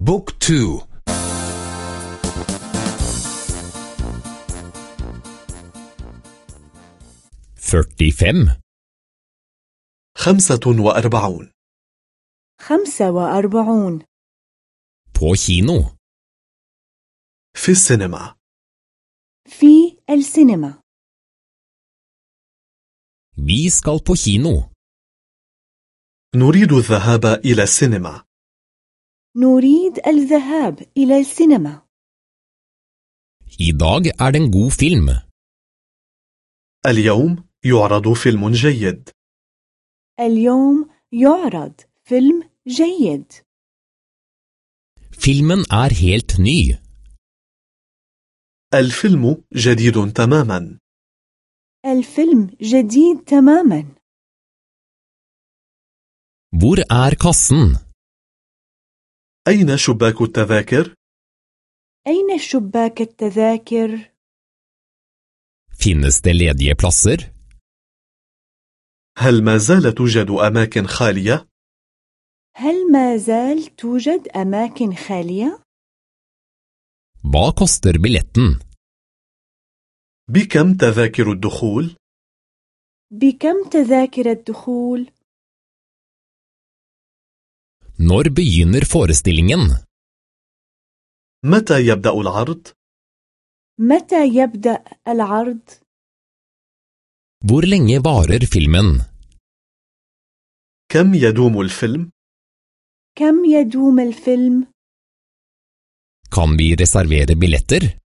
بوك تو. førtifem خمسة وأربعون. خمسة وأربعون. kino في السينما. في السينما. på kino. نريد الذهاب إلى السينما. نريد الذهاب إلى السينما I dag er det en god film. اليوم يعرض فيلم جيد اليوم يعرض فيلم جيد Filmen er helt ny. الفيلم جديد تماما الفيلم جديد تماما Hvor er kassen? أين شباك التذاكر؟ أين شباك التذاكر؟ Finnes det ledige plasser? هل ما زال توجد أماكن خالية؟ هل ما زال توجد أماكن خالية؟ Hva koster billetten? بكم تذاكر الدخول؟ بكم تذاكر الدخول؟ Når begynner forestillingen? متى يبدأ العرض؟ متى يبدأ العرض؟ Hvor lenge varer filmen? كم يدوم الفيلم؟ كم يدوم الفيلم؟ Kan vi reservere billetter?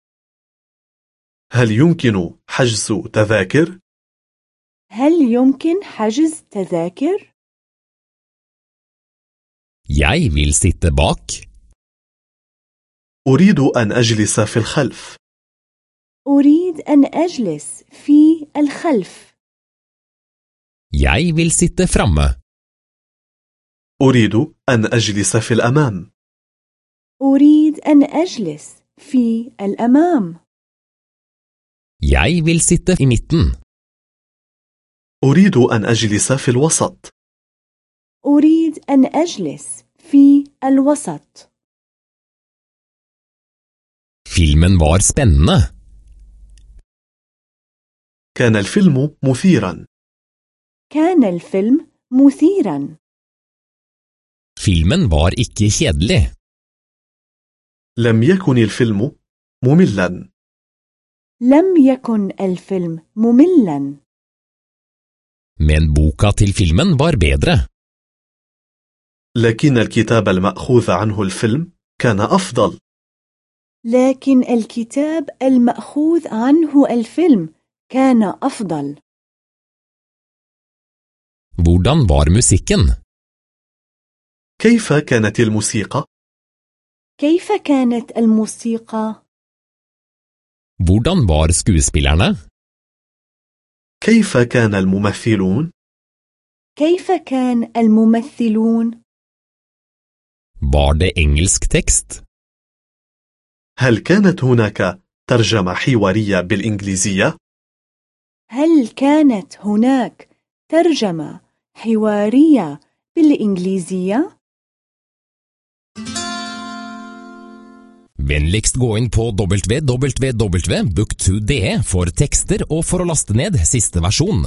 هل يمكن حجز تذاكر؟ هل يمكن حجز تذاكر؟ Jeg vil sitte bak. أريد أن أجلس في الخلف أريد أن أجلس في الخلف. Jeg vil sitte framme. أريد أن أجلس في الأمام أريد أن أجلس في الأمام. Jeg vil sitte i midten. أريد أن أجلس في الوسط أريد أن أجلس في الوسط. Filmen var spennende. كان الفيلم مثيرا كان الفيلم مثيرا. Filmen var ikke kjedelig. لم يكن الفيلم مملا لم يكن الفيلم مملا. Men boka til filmen var bedre. لكن الكتاب المأخوذ عنه الفيلم كان أفضل لكن الكتاب المأخوذ عنه الفيلم كان أفضل. Hvordan var musikken? كيف كانت الموسيقى؟ كيف كانت الموسيقى؟ Hvordan var skuespillerne? كيف كان الممثلون؟ كيف كان الممثلون؟ Var det engelsk tekst? هل كانت هناك ترجمة حوارية بالإنجليزية؟ هل كانت هناك ترجمة حوارية بالإنجليزية؟ Vennligst gå inn på www.book2.de for tekster og for å laste ned siste versjon.